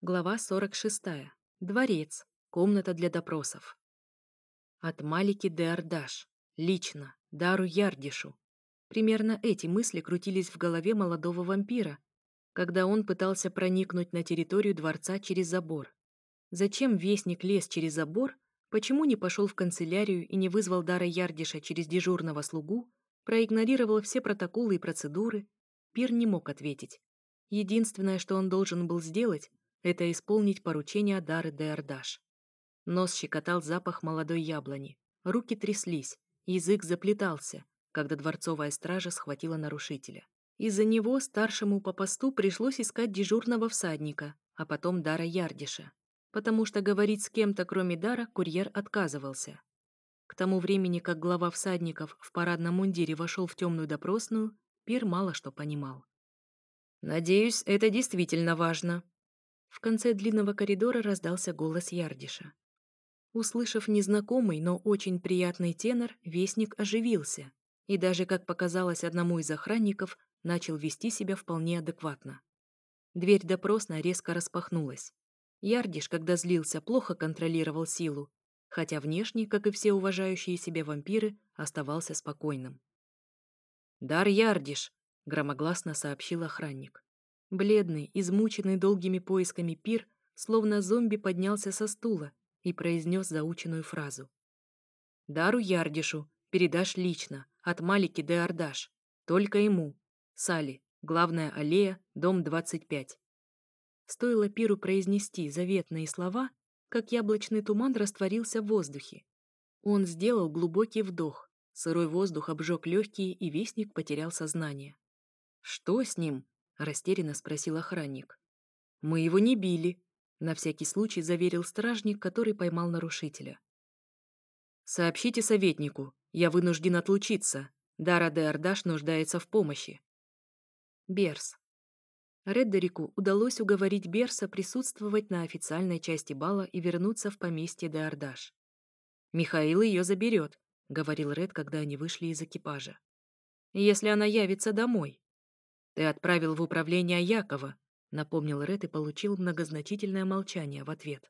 Глава 46. Дворец. Комната для допросов. От Малики де Ардаш. Лично. Дару Ярдишу. Примерно эти мысли крутились в голове молодого вампира, когда он пытался проникнуть на территорию дворца через забор. Зачем вестник лез через забор, почему не пошел в канцелярию и не вызвал Дара Ярдиша через дежурного слугу, проигнорировал все протоколы и процедуры, Пир не мог ответить. Единственное, что он должен был сделать, это исполнить поручение Дары де Ардаш. Нос щекотал запах молодой яблони, руки тряслись, язык заплетался, когда дворцовая стража схватила нарушителя. Из-за него старшему по посту пришлось искать дежурного всадника, а потом Дара Ярдиша, потому что говорить с кем-то, кроме Дара, курьер отказывался. К тому времени, как глава всадников в парадном мундире вошел в темную допросную, Пир мало что понимал. «Надеюсь, это действительно важно», в конце длинного коридора раздался голос Ярдиша. Услышав незнакомый, но очень приятный тенор, вестник оживился и даже, как показалось одному из охранников, начал вести себя вполне адекватно. Дверь допросной резко распахнулась. Ярдиш, когда злился, плохо контролировал силу, хотя внешне, как и все уважающие себя вампиры, оставался спокойным. «Дар Ярдиш!» — громогласно сообщил охранник. Бледный, измученный долгими поисками пир, словно зомби поднялся со стула и произнес заученную фразу. «Дару Ярдишу передашь лично, от Малики де Ардаш. Только ему. Сали, главная аллея, дом 25». Стоило пиру произнести заветные слова, как яблочный туман растворился в воздухе. Он сделал глубокий вдох, сырой воздух обжег легкие, и вестник потерял сознание. «Что с ним?» Растерянно спросил охранник. Мы его не били, на всякий случай заверил стражник, который поймал нарушителя. Сообщите советнику, я вынужден отлучиться. Дара де Ардаш нуждается в помощи. Берс. Реддерику удалось уговорить Берса присутствовать на официальной части бала и вернуться в поместье де Ардаш. «Михаил ее заберет», — говорил Ред, когда они вышли из экипажа. «Если она явится домой». «Ты отправил в управление Якова», — напомнил Ред и получил многозначительное молчание в ответ.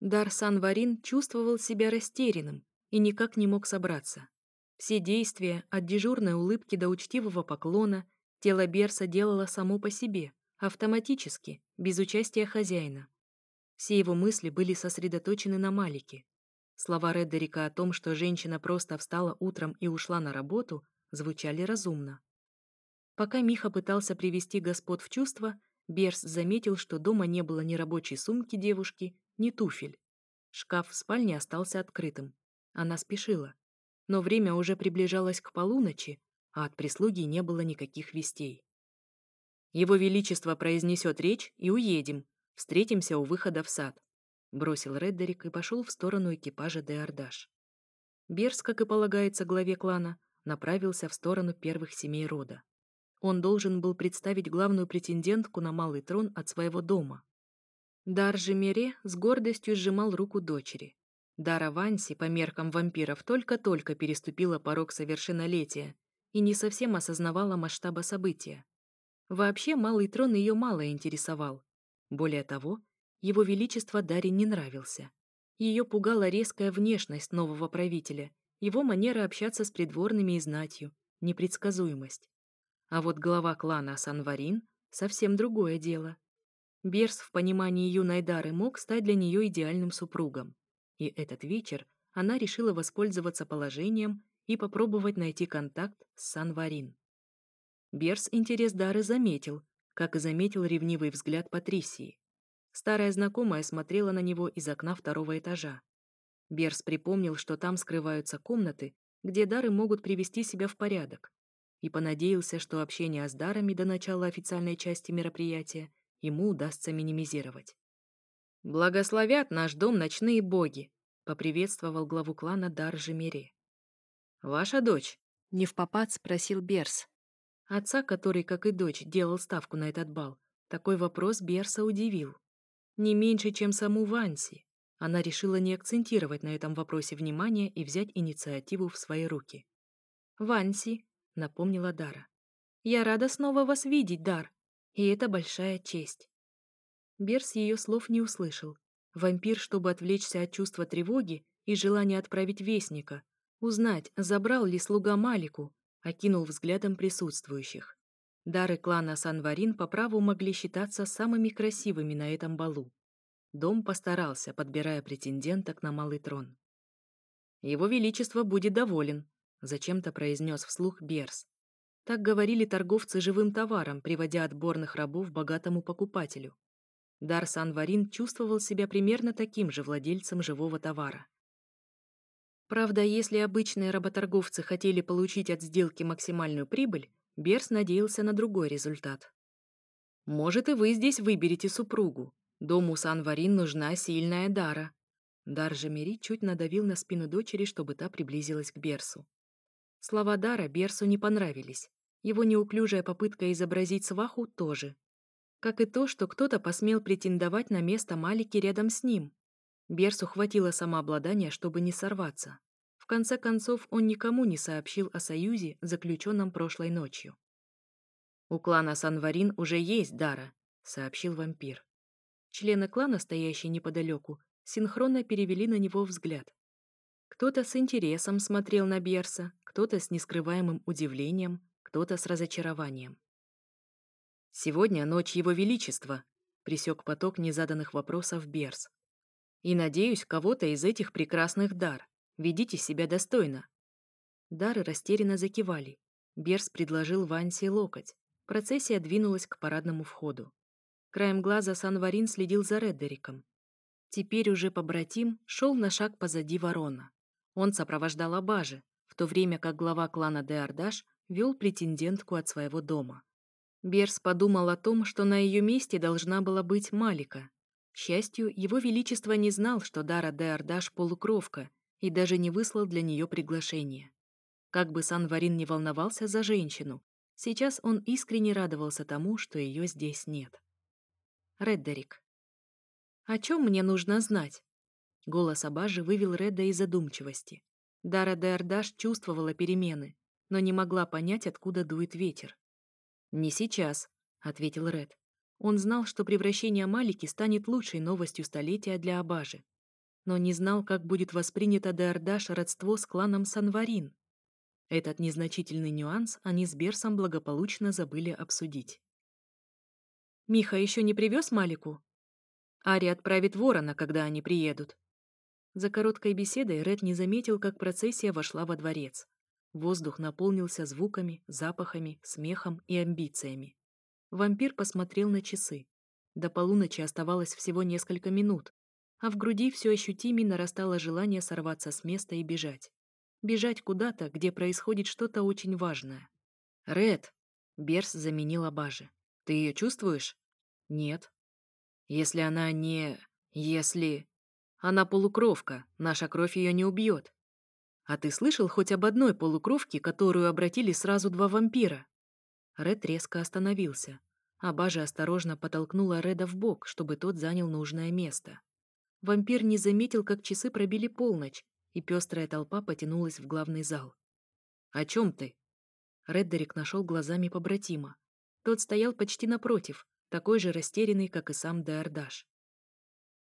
Дарсан Варин чувствовал себя растерянным и никак не мог собраться. Все действия, от дежурной улыбки до учтивого поклона, тело Берса делало само по себе, автоматически, без участия хозяина. Все его мысли были сосредоточены на Малике. Слова Реддерика о том, что женщина просто встала утром и ушла на работу, звучали разумно. Пока Миха пытался привести господ в чувство, Берс заметил, что дома не было ни рабочей сумки девушки, ни туфель. Шкаф в спальне остался открытым. Она спешила. Но время уже приближалось к полуночи, а от прислуги не было никаких вестей. «Его Величество произнесет речь, и уедем. Встретимся у выхода в сад», — бросил Реддерик и пошел в сторону экипажа де Ардаш. Берс, как и полагается главе клана, направился в сторону первых семей рода. Он должен был представить главную претендентку на малый трон от своего дома. Дар Жемере с гордостью сжимал руку дочери. Дара Ванси, по меркам вампиров, только-только переступила порог совершеннолетия и не совсем осознавала масштаба события. Вообще, малый трон ее мало интересовал. Более того, его величество Даре не нравился. Ее пугала резкая внешность нового правителя, его манера общаться с придворными и знатью, непредсказуемость. А вот глава клана Санварин — совсем другое дело. Берс в понимании юной Дары мог стать для нее идеальным супругом. И этот вечер она решила воспользоваться положением и попробовать найти контакт с Санварин. Берс интерес Дары заметил, как и заметил ревнивый взгляд Патрисии. Старая знакомая смотрела на него из окна второго этажа. Берс припомнил, что там скрываются комнаты, где дары могут привести себя в порядок, и понадеялся, что общение с дарами до начала официальной части мероприятия ему удастся минимизировать. «Благословят наш дом ночные боги», — поприветствовал главу клана Дар Жемере. «Ваша дочь?» — не в попад спросил Берс. Отца, который, как и дочь, делал ставку на этот бал, такой вопрос Берса удивил. Не меньше, чем саму Ванси. Она решила не акцентировать на этом вопросе внимания и взять инициативу в свои руки. «Ванси», — напомнила Дара. «Я рада снова вас видеть, Дар, и это большая честь». Берс ее слов не услышал. Вампир, чтобы отвлечься от чувства тревоги и желания отправить вестника, узнать, забрал ли слуга Малику, окинул взглядом присутствующих. Дары клана Санварин по праву могли считаться самыми красивыми на этом балу. Дом постарался, подбирая претенденток на малый трон. «Его Величество будет доволен», — зачем-то произнес вслух Берс. Так говорили торговцы живым товаром, приводя отборных рабов богатому покупателю. Дар Санварин чувствовал себя примерно таким же владельцем живого товара. Правда, если обычные работорговцы хотели получить от сделки максимальную прибыль, Берс надеялся на другой результат. «Может, и вы здесь выберете супругу. Дому Санварин нужна сильная Дара». Дар Жемери чуть надавил на спину дочери, чтобы та приблизилась к Берсу. Слова Дара Берсу не понравились. Его неуклюжая попытка изобразить сваху тоже. Как и то, что кто-то посмел претендовать на место Малики рядом с ним. Берсу хватило самообладания, чтобы не сорваться. В конце концов, он никому не сообщил о союзе, заключенном прошлой ночью. «У клана Санварин уже есть Дара», — сообщил вампир. Члены клана, стоящие неподалеку, синхронно перевели на него взгляд. Кто-то с интересом смотрел на Берса, кто-то с нескрываемым удивлением, кто-то с разочарованием. «Сегодня ночь Его Величества», — присек поток незаданных вопросов Берс. «И надеюсь, кого-то из этих прекрасных дар. Ведите себя достойно». Дары растерянно закивали. Берс предложил Вансе локоть. Процессия двинулась к парадному входу. Краем глаза Санварин следил за Реддериком. Теперь уже побратим шел на шаг позади ворона. Он сопровождал Абажи, в то время как глава клана Деордаш вел претендентку от своего дома. Берс подумал о том, что на ее месте должна была быть Малика. К счастью, его величество не знал, что Дара Деордаш полукровка, и даже не выслал для нее приглашение. Как бы Санварин не волновался за женщину, сейчас он искренне радовался тому, что ее здесь нет. Реддерик. «О чем мне нужно знать?» Голос Абажи вывел Редда из задумчивости. Дара Деордаш чувствовала перемены, но не могла понять, откуда дует ветер. «Не сейчас», — ответил Ред. Он знал, что превращение Малики станет лучшей новостью столетия для Абажи но не знал, как будет воспринято Деордаш родство с кланом Санварин. Этот незначительный нюанс они с Берсом благополучно забыли обсудить. «Миха еще не привез Малику?» «Ари отправит ворона, когда они приедут». За короткой беседой Ред не заметил, как процессия вошла во дворец. Воздух наполнился звуками, запахами, смехом и амбициями. Вампир посмотрел на часы. До полуночи оставалось всего несколько минут, а в груди все ощутимее нарастало желание сорваться с места и бежать. Бежать куда-то, где происходит что-то очень важное. «Ред!» — Берс заменил Абажи. «Ты ее чувствуешь?» «Нет». «Если она не... если...» «Она полукровка, наша кровь ее не убьет». «А ты слышал хоть об одной полукровке, которую обратили сразу два вампира?» Ред резко остановился. Абажа осторожно потолкнула Реда в бок, чтобы тот занял нужное место. Вампир не заметил, как часы пробили полночь, и пестрая толпа потянулась в главный зал. «О чем ты?» Реддерик нашел глазами побратима. Тот стоял почти напротив, такой же растерянный, как и сам Деордаш.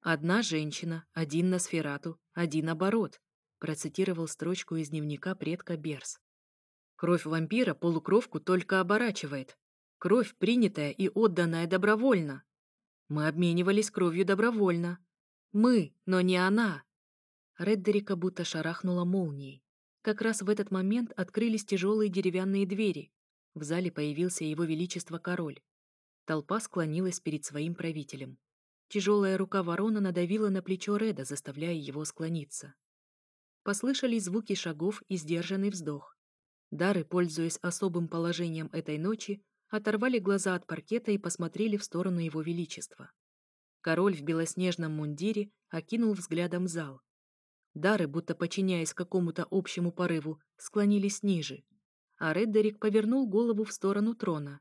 «Одна женщина, один на сферату, один оборот», процитировал строчку из дневника предка Берс. «Кровь вампира полукровку только оборачивает. Кровь, принятая и отданная добровольно. Мы обменивались кровью добровольно, мы, но не она. Реддерика будто шарахнула молнией. Как раз в этот момент открылись тяжелые деревянные двери. В зале появился его величество король. Толпа склонилась перед своим правителем. Тяжелая рука ворона надавила на плечо Реда, заставляя его склониться. Послышались звуки шагов и сдержанный вздох. Дары, пользуясь особым положением этой ночи, оторвали глаза от паркета и посмотрели в сторону его величества. Король в белоснежном мундире окинул взглядом зал. Дары, будто подчиняясь какому-то общему порыву, склонились ниже, а Реддерик повернул голову в сторону трона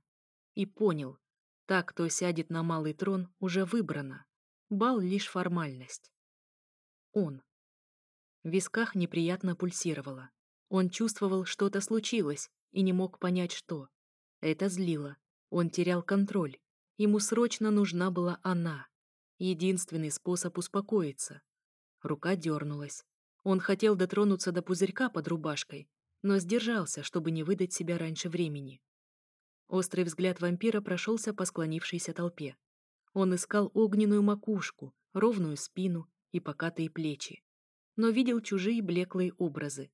и понял, так, кто сядет на малый трон, уже выбрано. Бал — лишь формальность. Он. В висках неприятно пульсировало. Он чувствовал, что-то случилось, и не мог понять, что. Это злило. Он терял контроль. Ему срочно нужна была она. Единственный способ успокоиться. Рука дернулась. Он хотел дотронуться до пузырька под рубашкой, но сдержался, чтобы не выдать себя раньше времени. Острый взгляд вампира прошелся по склонившейся толпе. Он искал огненную макушку, ровную спину и покатые плечи. Но видел чужие блеклые образы.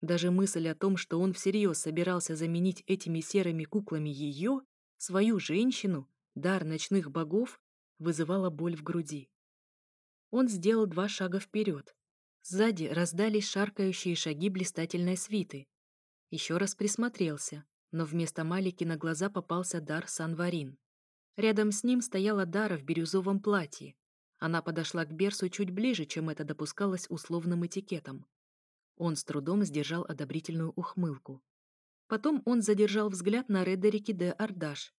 Даже мысль о том, что он всерьез собирался заменить этими серыми куклами ее, свою женщину, дар ночных богов, вызывала боль в груди. Он сделал два шага вперед. Сзади раздались шаркающие шаги блистательной свиты. Еще раз присмотрелся, но вместо Малики на глаза попался Дар Санварин. Рядом с ним стояла Дара в бирюзовом платье. Она подошла к Берсу чуть ближе, чем это допускалось условным этикетом. Он с трудом сдержал одобрительную ухмылку. Потом он задержал взгляд на Редерике де Ардаш.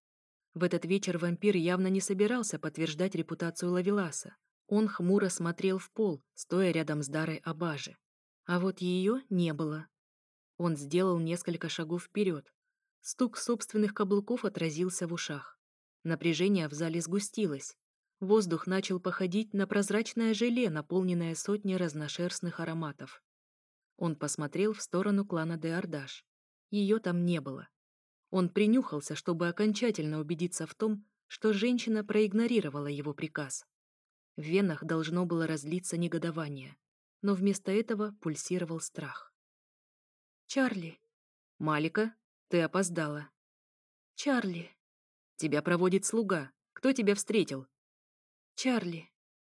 В этот вечер вампир явно не собирался подтверждать репутацию Лавеласа. Он хмуро смотрел в пол, стоя рядом с Дарой Абажи. А вот ее не было. Он сделал несколько шагов вперед. Стук собственных каблуков отразился в ушах. Напряжение в зале сгустилось. Воздух начал походить на прозрачное желе, наполненное сотней разношерстных ароматов. Он посмотрел в сторону клана де Ардаш. Ее там не было. Он принюхался, чтобы окончательно убедиться в том, что женщина проигнорировала его приказ. В венах должно было разлиться негодование, но вместо этого пульсировал страх. «Чарли!» «Малика, ты опоздала!» «Чарли!» «Тебя проводит слуга. Кто тебя встретил?» «Чарли!»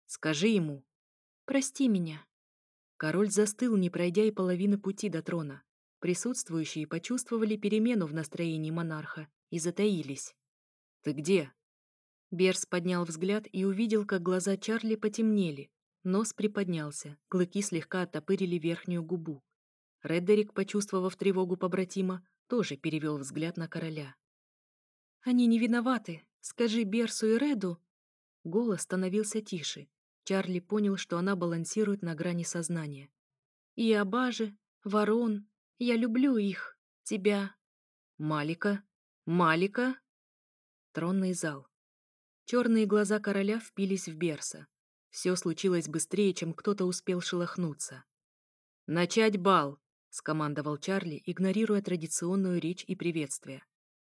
«Скажи ему!» «Прости меня!» Король застыл, не пройдя и половины пути до трона. Присутствующие почувствовали перемену в настроении монарха и затаились. «Ты где?» Берс поднял взгляд и увидел, как глаза Чарли потемнели. Нос приподнялся, клыки слегка оттопырили верхнюю губу. Реддерик, почувствовав тревогу побратима, тоже перевел взгляд на короля. «Они не виноваты. Скажи Берсу и Реду...» Голос становился тише. Чарли понял, что она балансирует на грани сознания. «И Абаже, Ворон, я люблю их, тебя...» «Малика? Малика?» Тронный зал. Черные глаза короля впились в Берса. Все случилось быстрее, чем кто-то успел шелохнуться. «Начать бал!» — скомандовал Чарли, игнорируя традиционную речь и приветствие.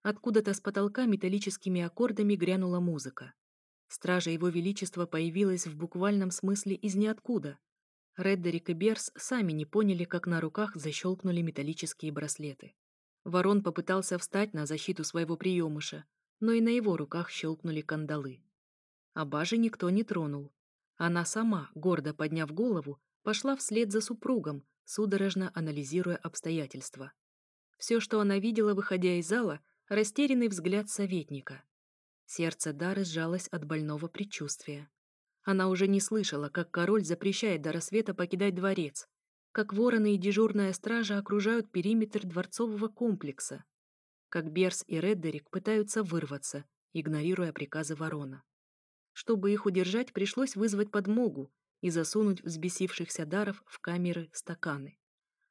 Откуда-то с потолка металлическими аккордами грянула музыка. Стража Его Величества появилась в буквальном смысле из ниоткуда. Реддерик и Берс сами не поняли, как на руках защелкнули металлические браслеты. Ворон попытался встать на защиту своего приемыша, но и на его руках щелкнули кандалы. Абажи никто не тронул. Она сама, гордо подняв голову, пошла вслед за супругом, судорожно анализируя обстоятельства. Все, что она видела, выходя из зала, растерянный взгляд советника. Сердце Дары сжалось от больного предчувствия. Она уже не слышала, как король запрещает до рассвета покидать дворец, как вороны и дежурная стража окружают периметр дворцового комплекса, как Берс и Реддерик пытаются вырваться, игнорируя приказы ворона. Чтобы их удержать, пришлось вызвать подмогу и засунуть взбесившихся даров в камеры стаканы.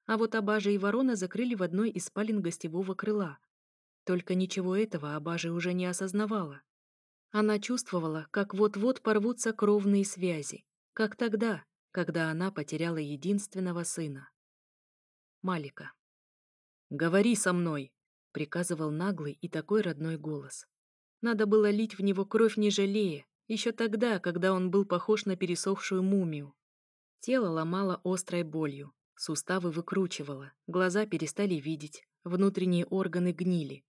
А вот Абажа и Ворона закрыли в одной из спален гостевого крыла. Только ничего этого Абажа уже не осознавала. Она чувствовала, как вот-вот порвутся кровные связи, как тогда, когда она потеряла единственного сына. Малика. «Говори со мной!» — приказывал наглый и такой родной голос. Надо было лить в него кровь не жалея, еще тогда, когда он был похож на пересохшую мумию. Тело ломало острой болью, суставы выкручивало, глаза перестали видеть, внутренние органы гнили.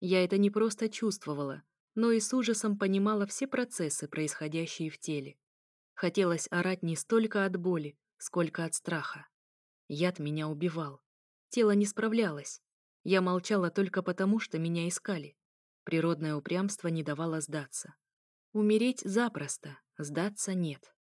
Я это не просто чувствовала, но и с ужасом понимала все процессы, происходящие в теле. Хотелось орать не столько от боли, сколько от страха. Яд меня убивал. Тело не справлялось. Я молчала только потому, что меня искали. Природное упрямство не давало сдаться. Умереть запросто, сдаться нет.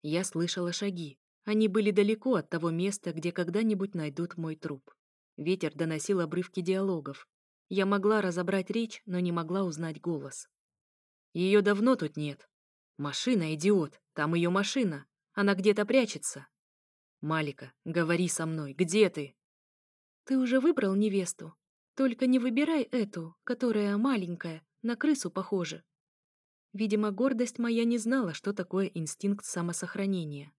Я слышала шаги. Они были далеко от того места, где когда-нибудь найдут мой труп. Ветер доносил обрывки диалогов. Я могла разобрать речь, но не могла узнать голос. Ее давно тут нет. Машина, идиот, там ее машина. Она где-то прячется. Малика, говори со мной, где ты? Ты уже выбрал невесту? Только не выбирай эту, которая маленькая, на крысу похожа. Видимо, гордость моя не знала, что такое инстинкт самосохранения.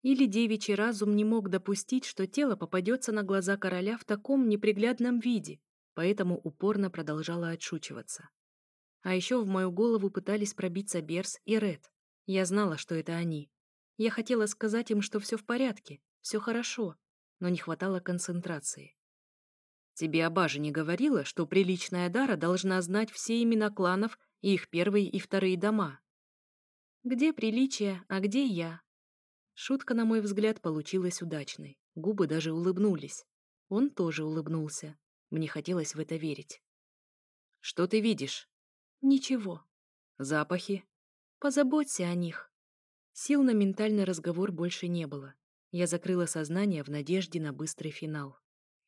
Или девичий разум не мог допустить, что тело попадется на глаза короля в таком неприглядном виде, поэтому упорно продолжала отшучиваться. А еще в мою голову пытались пробиться Берс и Ред. Я знала, что это они. Я хотела сказать им, что все в порядке, все хорошо, но не хватало концентрации. Тебе Абажа не говорила, что приличная Дара должна знать все имена кланов их первые и вторые дома? Где приличие, а где я? Шутка, на мой взгляд, получилась удачной. Губы даже улыбнулись. Он тоже улыбнулся. Мне хотелось в это верить. «Что ты видишь?» «Ничего». «Запахи?» «Позаботься о них». Сил на ментальный разговор больше не было. Я закрыла сознание в надежде на быстрый финал.